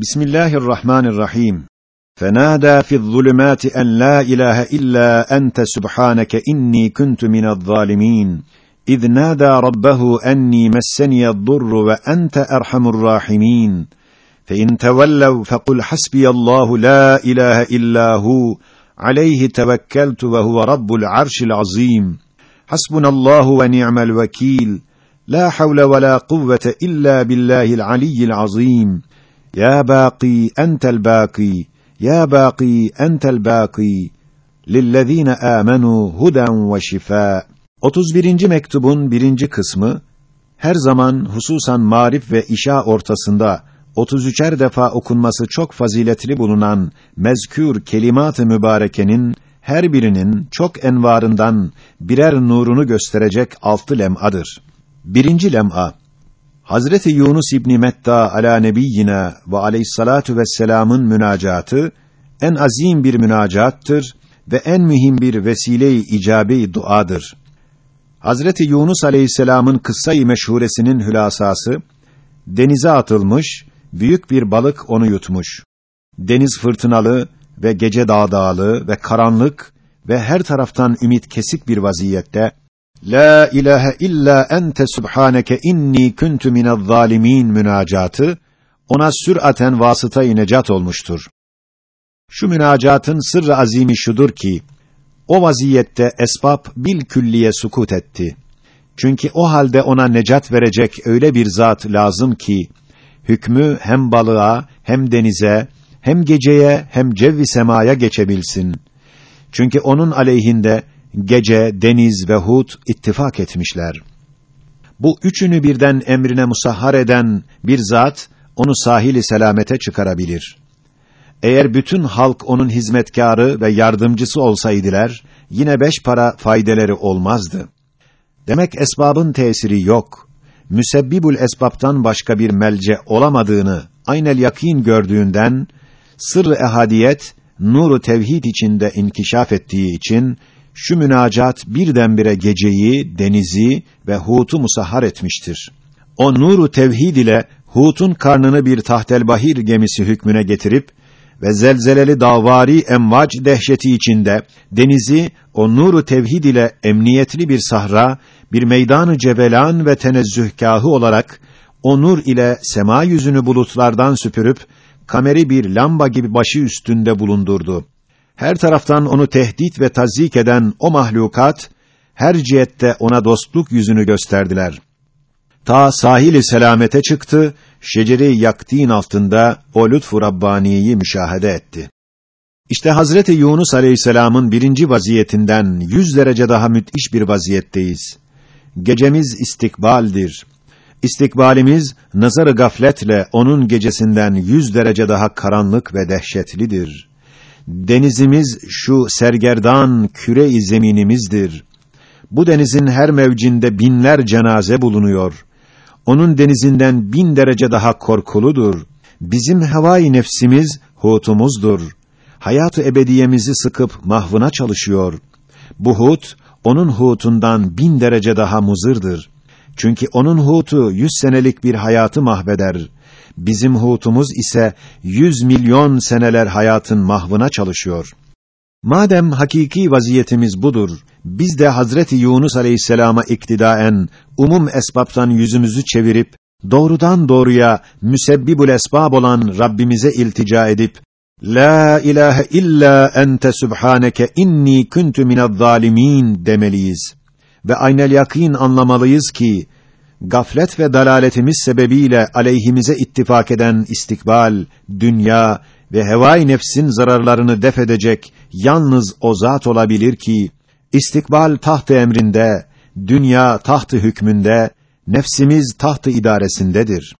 بسم الله الرحمن الرحيم فنادى في الظلمات أن لا إله إلا أنت سبحانك إني كنت من الظالمين إذ نادى ربه أني مسني الضر وأنت أرحم الراحمين فإن تولوا فقل حسبي الله لا إله إلا هو عليه توكلت وهو رب العرش العظيم حسبنا الله ونعم الوكيل لا حول ولا قوة إلا بالله العلي العظيم Ya baqi entel baqi. Ya baqi entel baqi. Lillezine amenu huden ve şifa. 31. mektubun birinci kısmı her zaman hususan marif ve işa ortasında 33'er defa okunması çok faziletli bulunan mezkür kelimat-ı mübarekenin her birinin çok envarından birer nurunu gösterecek altı lem'adır. Birinci lem'a Hazreti Yunus İbni Metta ala nebiyyina ve aleyhissalatu vesselam'ın münacatı en azim bir münacattır ve en mühim bir vesile-i icabe-i duadır. Hazreti Yunus aleyhisselam'ın kıssa-i meşhuresinin hülasası denize atılmış, büyük bir balık onu yutmuş. Deniz fırtınalı ve gece dağdağlı ve karanlık ve her taraftan ümit kesik bir vaziyette La ilahe illa ente subhaneke inni kuntu minez zalimin münacatı ona süraten vasıta-i necat olmuştur. Şu münacatın sırrı azimi şudur ki o vaziyette esbab bil külliye sukut etti. Çünkü o halde ona necat verecek öyle bir zat lazım ki hükmü hem balığa hem denize hem geceye hem cevvi semaya geçebilsin. Çünkü onun aleyhinde gece, deniz ve hut ittifak etmişler. Bu üçünü birden emrine musahhar eden bir zat onu sahili selamete çıkarabilir. Eğer bütün halk onun hizmetkarı ve yardımcısı olsaydılar, yine beş para faydeleri olmazdı. Demek esbabın tesiri yok. Müsebbibül esbaptan başka bir melce olamadığını aynel yakin gördüğünden sırrı ehadiyet nuru tevhid içinde inkişaf ettiği için şu münacat birdenbire geceyi, denizi ve Hut'u musahhar etmiştir. O nuru tevhid ile Hut'un karnını bir tahtel bahir gemisi hükmüne getirip ve zelzeleli davari emvac dehşeti içinde denizi o nuru tevhid ile emniyetli bir sahra, bir meydanı cevelan ve tenezzühkâhı olarak o nur ile sema yüzünü bulutlardan süpürüp kameri bir lamba gibi başı üstünde bulundurdu. Her taraftan onu tehdit ve tazik eden o mahlukat her cihette ona dostluk yüzünü gösterdiler. Ta sahili selamete çıktı, şecere-i yaktin altında o lütfu Rabbani'yi müşahede etti. İşte Hazreti Yunus Aleyhisselam'ın birinci vaziyetinden yüz derece daha müthiş bir vaziyetteyiz. Gecemiz istikbaldir. İstikbalimiz nazarı gafletle onun gecesinden yüz derece daha karanlık ve dehşetlidir. Denizimiz şu sergerdan küre-i zeminimizdir. Bu denizin her mevcinde binler cenaze bulunuyor. Onun denizinden bin derece daha korkuludur. Bizim havai nefsimiz hutumuzdur. Hayatı ebediyemizi sıkıp mahvına çalışıyor. Bu hut onun hutundan bin derece daha muzırdır. Çünkü onun hutu yüz senelik bir hayatı mahveder. Bizim hutumuz ise yüz milyon seneler hayatın mahvına çalışıyor. Madem hakiki vaziyetimiz budur, biz de Hazreti Yunus Aleyhisselam'a iktidaen umum esbaptan yüzümüzü çevirip doğrudan doğruya müsebbibül esbab olan Rabbimize iltica edip La ilahe illa ente subhaneke inni kuntu minez zalimin demeliyiz ve aynel yakin anlamalıyız ki gaflet ve dalaletimiz sebebiyle aleyhimize ittifak eden istikbal, dünya ve hevai nefsin zararlarını def edecek yalnız o zat olabilir ki istikbal taht emrinde, dünya tahtı hükmünde, nefsimiz tahtı idaresindedir.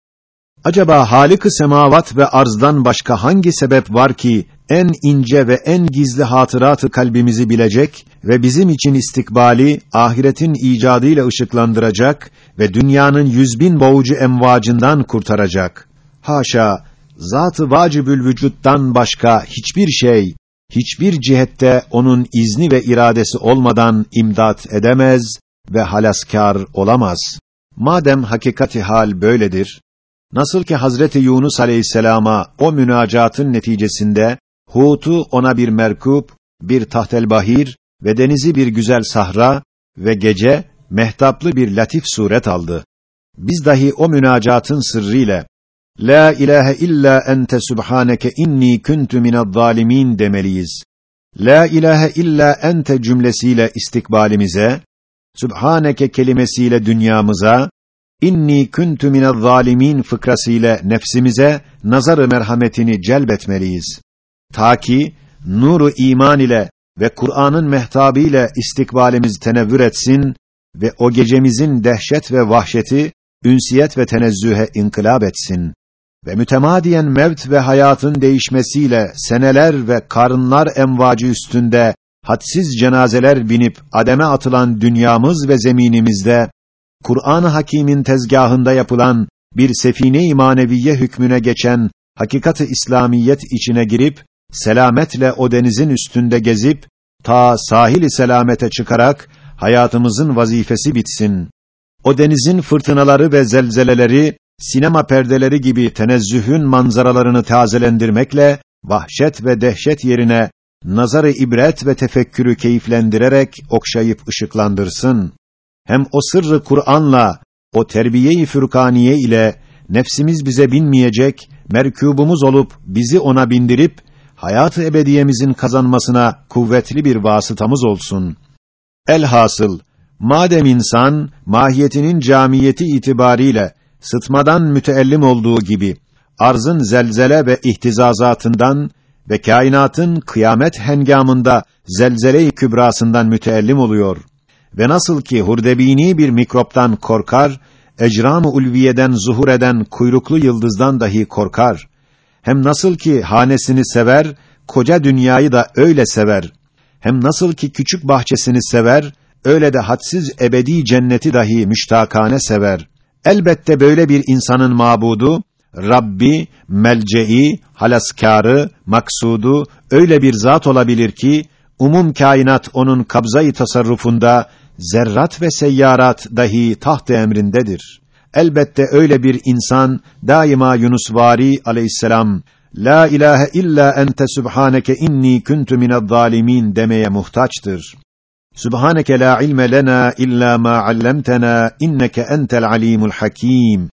Acaba Halık-ı semavat ve arzdan başka hangi sebep var ki en ince ve en gizli hatıratı kalbimizi bilecek ve bizim için istikbali ahiretin icadıyla ışıklandıracak ve dünyanın yüzbin boğucu emvacından kurtaracak. Haşa, zat-ı vacibül vücuttan başka hiçbir şey, hiçbir cihette onun izni ve iradesi olmadan imdat edemez ve halaskar olamaz. Madem hakikati hal böyledir, Nasıl ki Hazreti Yunus Aleyhisselam'a o münacatın neticesinde Hut'u ona bir merkup, bir tahtel bahir ve denizi bir güzel sahra ve gece mehtaplı bir latif suret aldı. Biz dahi o münacatın sırrıyla La ilahe illa ente subhaneke inni kuntu minez zalimin demeliyiz. La ilahe illa ente cümlesiyle istikbalimize, Subhaneke kelimesiyle dünyamıza, inni kuntu minez zalimin fıkrasıyla nefsimize nazarı merhametini celbetmeliyiz. Ta ki nuru iman ile ve Kur'an'ın mehtabı ile istikbalimiz tenevvür etsin ve o gecemizin dehşet ve vahşeti ünsiyet ve tenezzühe inkılap etsin. Ve mütemadiyen mevt ve hayatın değişmesiyle seneler ve karınlar emvacı üstünde hadsiz cenazeler binip ademe atılan dünyamız ve zeminimizde Kur'an-ı Hakîm'in tezgahında yapılan bir sefine-i maneviye hükmüne geçen hakikat-ı İslamiyet içine girip selametle o denizin üstünde gezip ta sahili selamete çıkarak hayatımızın vazifesi bitsin. O denizin fırtınaları ve zelzeleleri sinema perdeleri gibi tenezzühün manzaralarını tazelendirmekle vahşet ve dehşet yerine nazarı ibret ve tefekkürü keyiflendirerek okşayıp ışıklandırsın. Hem o sırrı Kur'an'la, o terbiye-i fürkaniye ile nefsimiz bize binmeyecek, merkûbumuz olup bizi ona bindirip hayat-ı ebediyemizin kazanmasına kuvvetli bir vasıtamız olsun. Elhasıl madem insan mahiyetinin camiyeti itibariyle sıtmadan müteellim olduğu gibi arzın zelzele ve ihtizazatından ve kainatın kıyamet hengamında zelzele-i kübrasından müteellim oluyor ve nasıl ki hurdebini bir mikroptan korkar, ecram-ı ulviyeden zuhur eden kuyruklu yıldızdan dahi korkar. Hem nasıl ki hanesini sever, koca dünyayı da öyle sever. Hem nasıl ki küçük bahçesini sever, öyle de hadsiz ebedi cenneti dahi müştakane sever. Elbette böyle bir insanın mabudu, Rabbi, melce'i, halaskârı, maksudu öyle bir zat olabilir ki umum kainat onun kabzayı tasarrufunda zerrat ve seyyarat dahi taht emrindedir. Elbette öyle bir insan daima Yunusvari aleyhisselam La ilahe illa ente subhaneke inni kuntu minez zalimin demeye muhtaçtır. Subhaneke la ilme lena illa ma allamtena inneke entel alimul hakim.